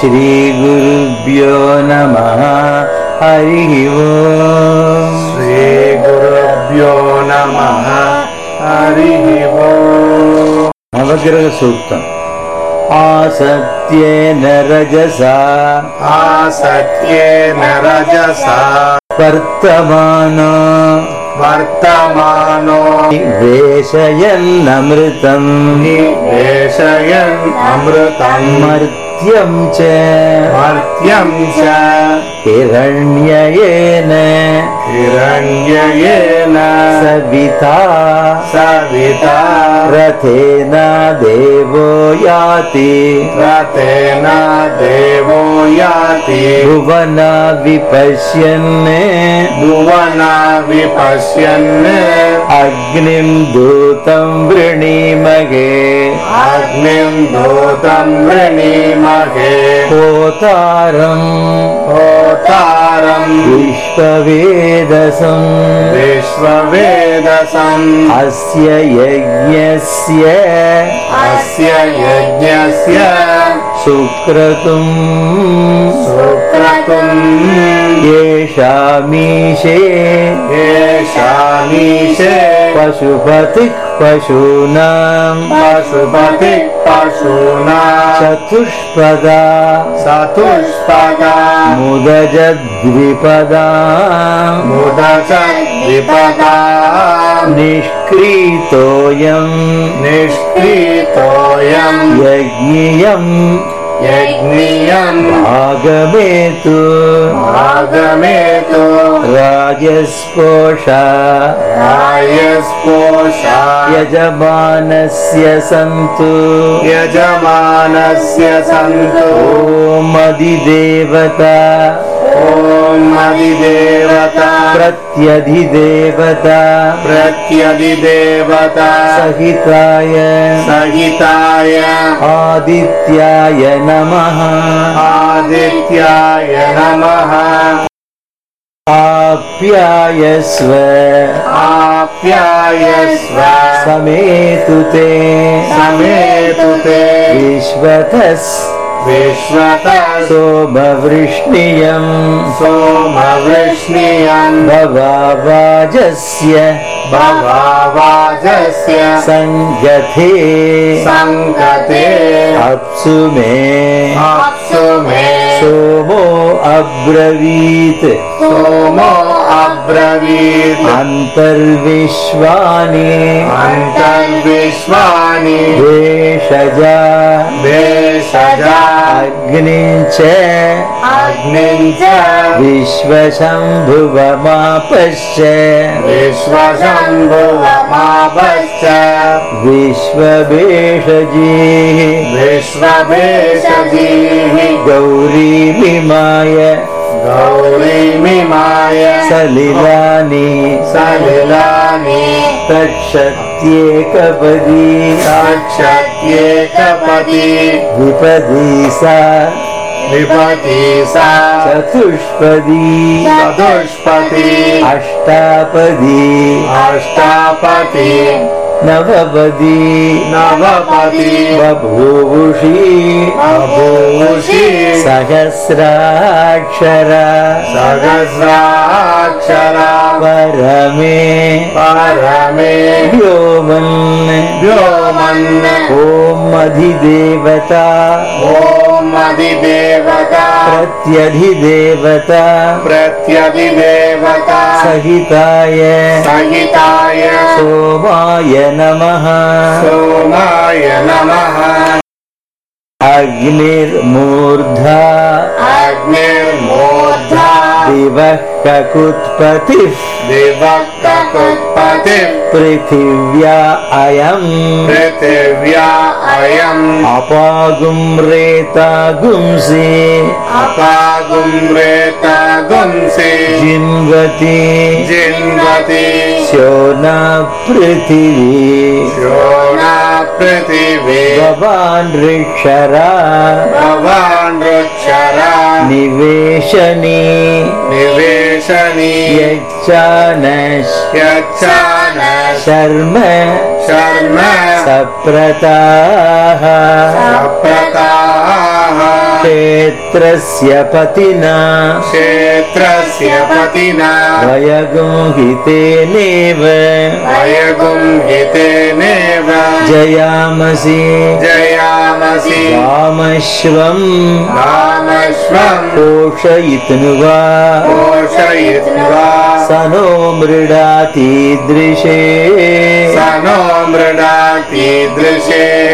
श्रीगुरुभ्यो नमः। हरिः ओम्। श्रीगुरुभ्यो नमः। हरिः ओम्। नवग्रहसूक्तम्। आसत्येन रजसा। आसत्येन रजसा। वर्तमानो। वर्तमानो। वेशयन्नमृतम् निवेशयन् अमृतम् च मर्त्यम् च हिरण्ययेन हिरण्ययेन सविता। सविता। रथेन देवो याति। रतेन देवो याति। भुवन विपश्यन्। भुवना विपश्यन्। अग्निं दूतं वृणीमहे। अग्निम् दूतम् वृणीमहे। होतारम् होतारम् विश्ववेदसम् विश्ववेदसम् अस्य यज्ञस्य। अस्य यज्ञस्य सुक्रतुम् सुक्रतुम् येषामीशे येषामीशे पशुपतिः पशूनाम् पशुपति पशूना चतुष्पदा चतुष्पदा मुदजद्विपदा मुदच द्विपदा निष्क्रीतोऽयम् निष्क्रीतोऽयम् यज्ञियम् यज्ञियम् आगमेतु आगमेतु राजस्पोषा रायस्पोषा यजमानस्य सन्तु यजमानस्य सन्तु ओमधिदेवता ॐ अधिदेवता प्रत्यधिदेवता। प्रत्यधिदेवता। सहिताय। सहिताय। आदित्याय नमः। आदित्याय नमः। आप्यायस्व। आप्यायस्व। समेतु ते। समेतु विश्वतः सोमवृष्णियम् सोमवृष्णियम् भवावाजस्य भवावाजस्य सङ्गथे सङ्गते अप्सु मे अप्सु मे सोमो अब्रवीत् सोमो अब्रवीत्। अन्तर्विश्वानि। अन्तर्विश्वानि। भेषजा भेषजा अग्निम् च। अग्निम् च। विश्वशम्भुवमापश्च। विश्वशम्भुवमापश्च। विश्वभेषजीः। विश्वभेषजीः। गौरीमिमाय गौरीमिमाय सलिलानि सलिलानि तक्षत्येकपदी साक्षात्येकपदी विपदी सा विपति सा चतुष्पदी चतुष्पति अष्टापदी अष्टापति नवपदी नवपति बभूवुषी। बभूषि सहस्राक्षरा। सहस्राक्षरा परमे परमे व्योमन् व्योमन् ॐ अधिदेवता ॐ अधिदेवता प्रत्यधिदेवता प्रत्यधिदेवता सहिताय सहिताय सोमाय नमः सोमाय नमः अग्निर्मूर्धा अग्निर्मूर्धा दिवः ककुत्पतिः दिवक्तकुत्पति पृथिव्या अयम् पृथिव्या अयम् अपागुं रेतागुंसि अपागुम्रेता गुंसि जिन्वति जिन्वति शोना पृथिवी शोणा पृथिवी। भवान् ऋक्षरा भवान् रुक्षरा। निवेशनी। निवेशनी। यच्चानश्। शर्म। शर्म। सप्रताः सप्रताः क्षेत्रस्य पतिना। क्षेत्रस्य पतिना। वयगुहितेनेव वयगुंहितेनेव जयामसि। जयामसि। रामश्वम् रामश्वम् पोषयित्नुवा। पोषयित्वा स नो मृडातीदृशे स नो मृडातीदृशे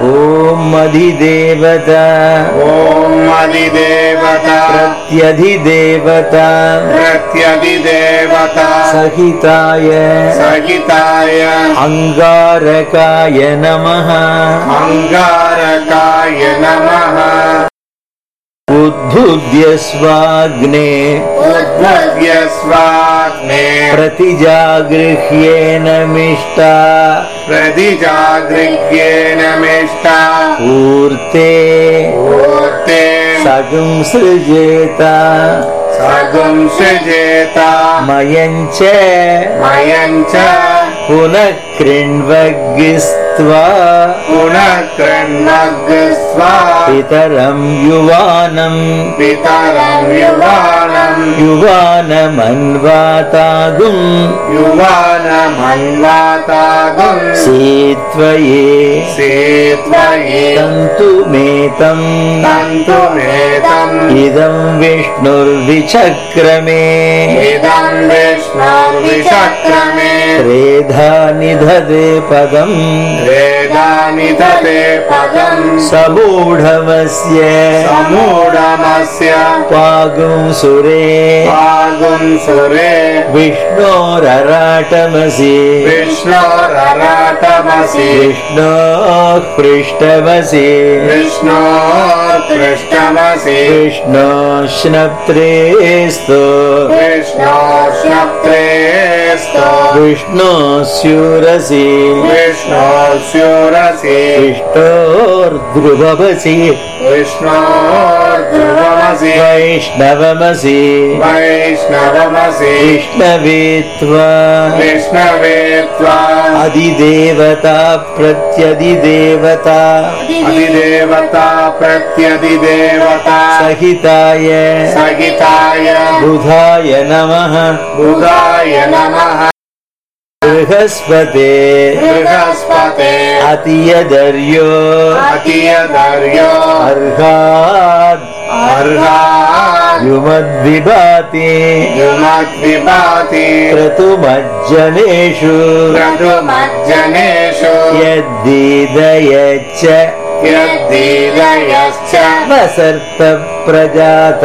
ॐ अधिदेवता अधिदेवता प्रत्यधिदेवता। प्रत्यधिदेवता। सहिताय। सहिताय। अङ्गारकाय नमः। अङ्गारकाय नमः उद्धुद्य स्वाग्ने उद्भव्य स्वाग्ने प्रतिजागृह्येन मिष्टा प्रतिजागृह्येन मिष्टा ऊर्ते ऊर्ते सगंसृजेत सगुं सृजेता मयञ्च मयं च पुनः कृण्वग्स्वा पितरं युवानम् पितरं युवानम् युवानमन्वातागुम् युवानमन्वातागुम् सीत्वये सेत्वये तन्तुमेतम् तन्तुमेतम् इदं विष्णुर्विचक्रमे इदं विष्णुर्विचक्रमे त्रेधा निधदे पदम् वेदानि दते पदम्। समूढमस्य। समूढमस्य। पागुं सुरे। विष्णोरराटमसि। विष्णोरराटमसि। विष्णोः पृष्ठमसि विष्णोर्पृष्ठमसि विष्णोश्नप्त्रेस्तु विष्णोष्णप्रेस्तो विष्णोस्यूरसि विष्णोस्युरसि विष्णोर्ध्रुवमसि। विष्णोर्ध्रुवमसि। वैष्णवमसि। वैष्णवमसि। विष्णवेत्वा विष्णवे त्वा अधिदेवता प्रत्यधिदेवता। अधिदेवता प्रत्यधिदेवता। सहिताय। सहिताय। बुधाय नमः। बुधाय नमः बृहस्पते। बृहस्पते। अतियदर्यो। अतियदर्यो। अर्हाद् अर्हात् युमद्विभाति। युमद्विभाति। क्रतुमज्जनेषु। क्रतुमज्जनेषु। यद्दीदयच्च यद्दीदयश्च वसर्तप्रजात।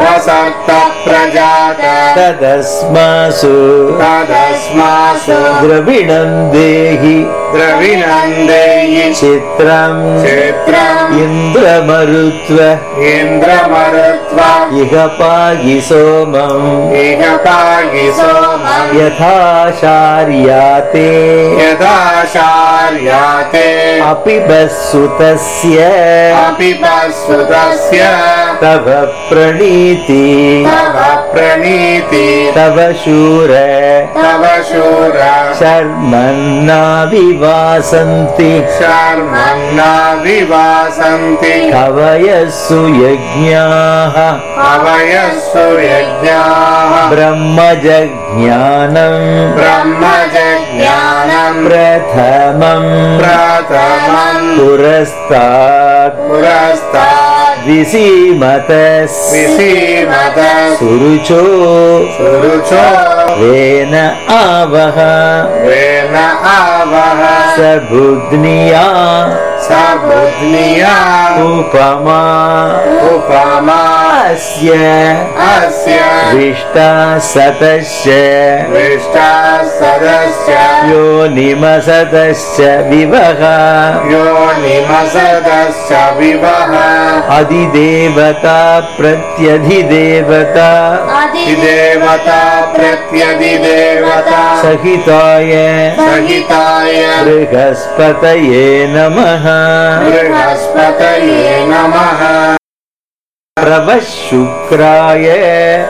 वसर्त प्रजात तदस्मासु। तदस्मासु। द्रविणं देहि। द्रविणन्देयि चित्रम् क्षेत्रम्। इन्द्रमरुत्व। इन्द्रमरुत्वा। इह पाहि सोमम्। इह पाहि सोमम्। यथाशार्याते यदाशार्याते अपि बस्सुतस्य अपि पशुतस्य तव प्रणीति। तव प्रणीति। तव शूर। तव शूर। शर्मन्नाविवासन्ति। शर्मन्ना विवासन्ति कवयस्सु यज्ञाः। अवयस्सु यज्ञाः। ब्रह्मजज्ञानम् ब्रह्मजज्ञानम् प्रथमम् पुरस्तात् पुरस्तात् विसीमतस् विसीमत सुरुचो सुरुचो वेन आवह वेन आवह स बुध्निया उपमा उपमा अस्य विष्टा सतश्च विष्टा सदस्य योनिमसतश्च विवह योनिमसदस्य विवह अधिदेवता प्रत्यधिदेवता अधिदेवता प्रत्यधिदेवता सहिताय सहिताय बृहस्पतये नमः बृहस्पतये नमः प्रभशुक्राय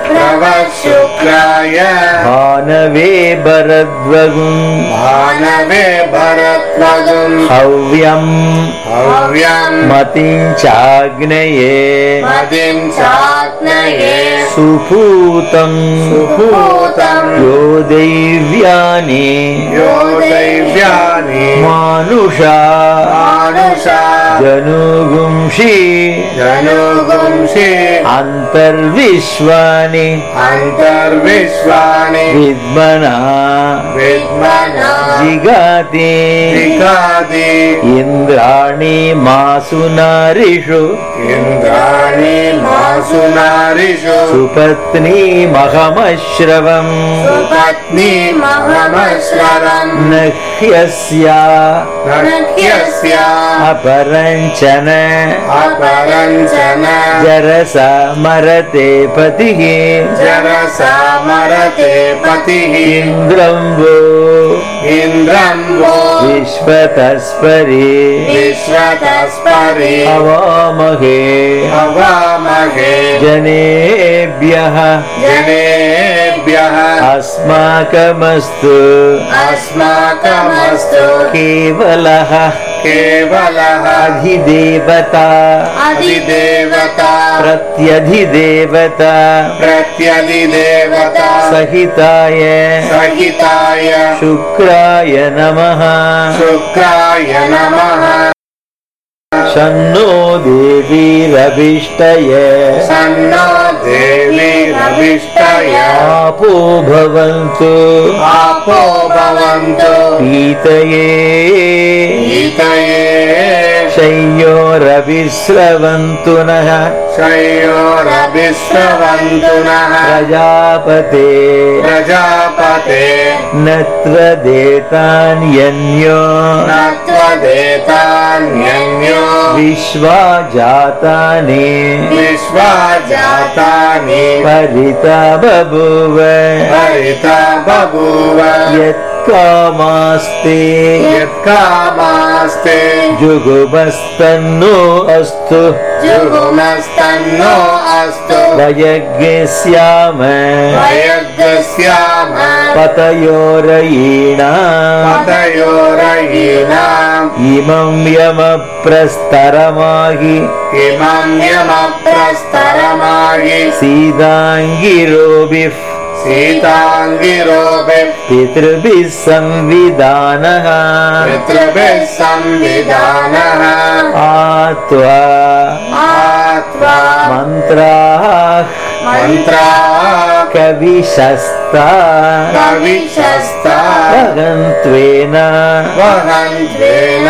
प्रवशुक्राय भानवे भरद्वगुम् भानवे भरत्वगुम् हव्यम् हव्यम् मतिं चाग्नये मदिम् चाग्नये सुपूतम् सुपूतम् यो दैव्यानि। यो दैव्यानि। मानुषा। मानुषा जनुगुंषि। जनुगुंसि अन्तर्विश्वानि अन्तर्विश्वानि विद्मना। विद्मना। जिगाति। जिगादि इन्द्राणि मासु नारिषु इन्द्राणि मासु नारिषु सुपत्नीमहमश्रवम् सुपत्नी महमश्वरम् न ह्यस्या नह्यस्य। अपरञ्चन। अपरञ्चन। जरसा मरते पतिः। जरसा मरते पतिः। इन्द्रं वो इन्द्रम् वो विश्वतस्परि। विश्वतस्परि। हवामहे हवामहे जनेभ्यः। जनेभ्यः। अस्माकमस्तु। अस्माकमस्तु। केवलः केवलः अधिदेवता। अधिदेवता प्रत्यधिदेवता। प्रत्यधिदेवता। सहिताय। सहिताय। शुक्राय नमः। शुक्राय नमः। देवीरभिष्टय सन्नो देवी रविष्टय। आपो भवन्तु। आपो भवन्तु। पीतये शय्योरविस्रवन्तु नः शयोरभिस्रवन्तु नः प्रजापते। प्रजापते। नत्र देतान्यन्यो नत्वदेतान्यन्यो। विश्वा जातानि विश्वा जातानि परिता बभूव हरिता बभूव यत्कामास्ते जुगुमस्तन्नो अस्तु। जुगुमस्तन्नो अस्तु। वयज्ञस्याम वयग्स्याम पतयोरयीणाम्। पतयोरयीणाम्। इमं यमप्रस्तरमाहि। इमं यमप्रस्तरमायि सीताङ्गिरोभिः सीताङ्गिरोभिः पितृभिः संविधानः पितृभिः संविधानः आत्वा। आत्वा। मन्त्राः। मन्त्रा कविशस्ता। कविशस्ता। भगन्त्वेन वहन्त्वेन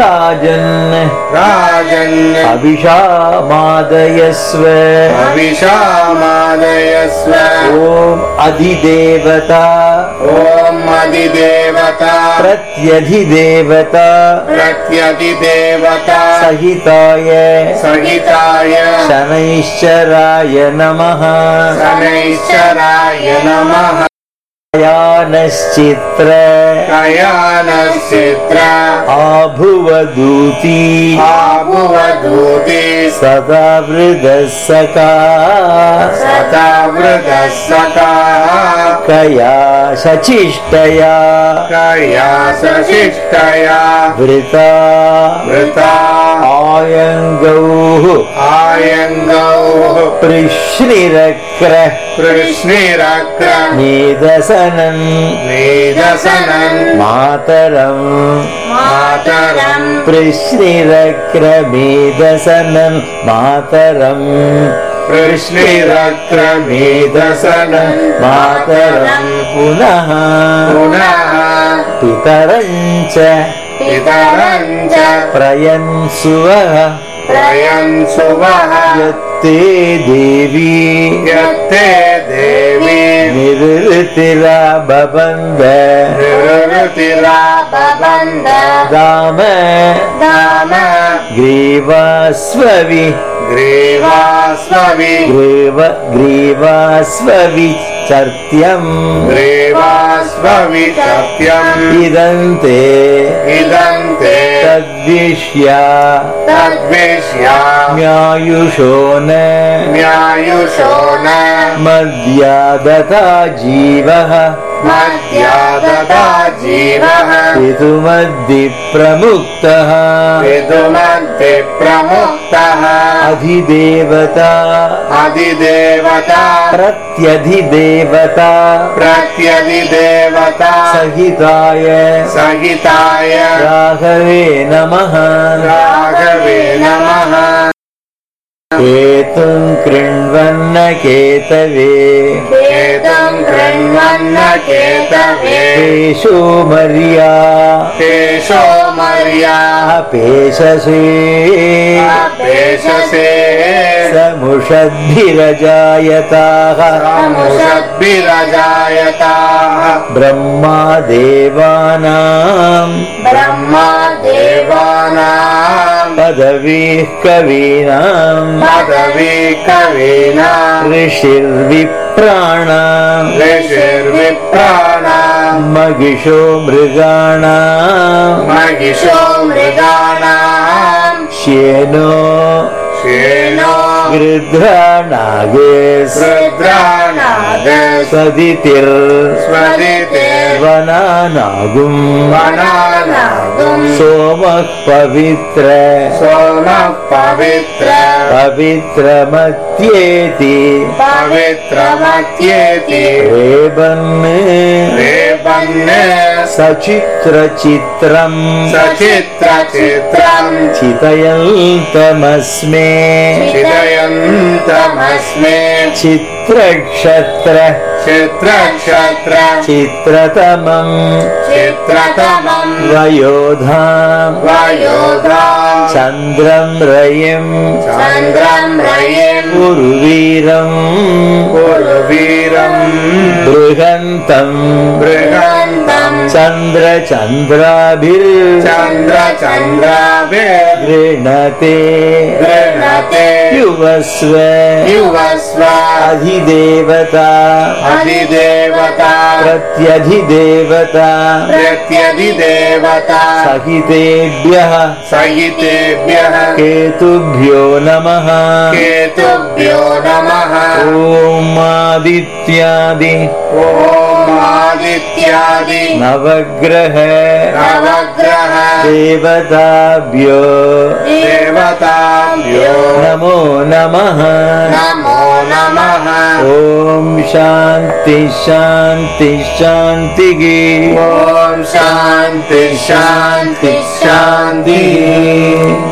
राजन्। राजन्। अभिषामादयस्व। अभिषामादयस्व। ॐ अधिदेवता। ॐ अधिदेवता। प्रत्यधिदेवता। प्रत्यधिदेवता। सहिताय। सहिताय। शनैश्चराय नमः शनैश्चराय नमः यानश्चित्र कयानश्चित्र आभुवदूती। आभुवधूति सदा वृदः सका सतावृतसकाः कया शचिष्टया कया सशिष्टया वृता। वृता। आयङ्गौः। आयङ्गौः। पृश्निरक्र कृष्णिरक्र मेदसनन् निदसनन् मातरम् मातरम् पृश्निरक्र मेदसनन् मातरम् कृष्णिरक्र मेदसनन् मातरम् पुनः पुनः पितरञ्च पितरम् च प्रयन्सुवः प्रयन्सुवः यत्ते देवी। यत्ते देवी। निरृतिरबन्ध निवृत्तिराबन्ध दाम। दाम। ग्रीवास्ववि। ग्रीवास्ववि। ग्रीव ग्रीवास्ववि सत्यम् ग्रीवास्वविसत्यम् इदन्ते। इदं ते तद्विष्या। तद्विष्या। म्यायुषो न। न्यायुषो न। मद्या दता जीवः। मद्या ददा जीवः। ऋतुमद्दि प्रमुक्तः। विदुमन्ति प्रमुक्तः। अधिदेवता। अधिदेवता प्रत्यधिदेवता प्रत्यधिदेवता सहिताय। सहिताय। राघवे नमः। राघवे नमः। केतुं कृण्वन्न केतवे। केतं कृण्वन्न केतवे। पेशो मर्या। केशो मर्याः। पेशसे पेशसे समुषद्भिरजायताः समुषद्भिरजायताः ब्रह्मा देवानां ब्रह्मा देवानां पदवीः कवीनां पदवी कवीनां ऋषिर्विप्राणां ऋषिर्विप्राणां मगिषो मृगाणां महिषो मृगाणां श्येनो श्येनो गृध्रानागे रुद्राणागस्वदिते स्वदितिर्वनानागुम् वनानागुं सोमः पवित्र सोमः पवित्र पवित्रमत्येति। पवित्रमत्येति। रेबन् रेपन् सचित्रचित्रम्। सचित्रचित्रम्। चितयन्तमस्मे। चिदयन्तमस्मे चित्रक्षत्र। चित्रक्षत्र। चित्रतमम्। चित्रतमम्। वयोधाम्। वयोधाम्। चन्द्रम् रयिम्। चन्द्रम् रयिम्। उर्वीरम् कुरुवीरम्। बृहन्तम्। बृहन्तम् चन्द्रचन्द्राभिर् चन्द्रचन्द्राभिर्गृह्णते गृह्णते युवस्व। युवस्व। अधिदेवता। अधिदेवता। प्रत्यधिदेवता। प्रत्यधिदेवता। सहितेभ्यः। सहितेभ्यः। केतुभ्यो नमः। केतुभ्यो नमः। ॐ आदित्यादि ओमादित्यादि नवग्रह नवग्रह देवताभ्यो देवताभ्यो नमो नमः नमो नमः ॐ शान्ति शान्ति शान्तिः ॐ शान्ति शान्ति शान्तिः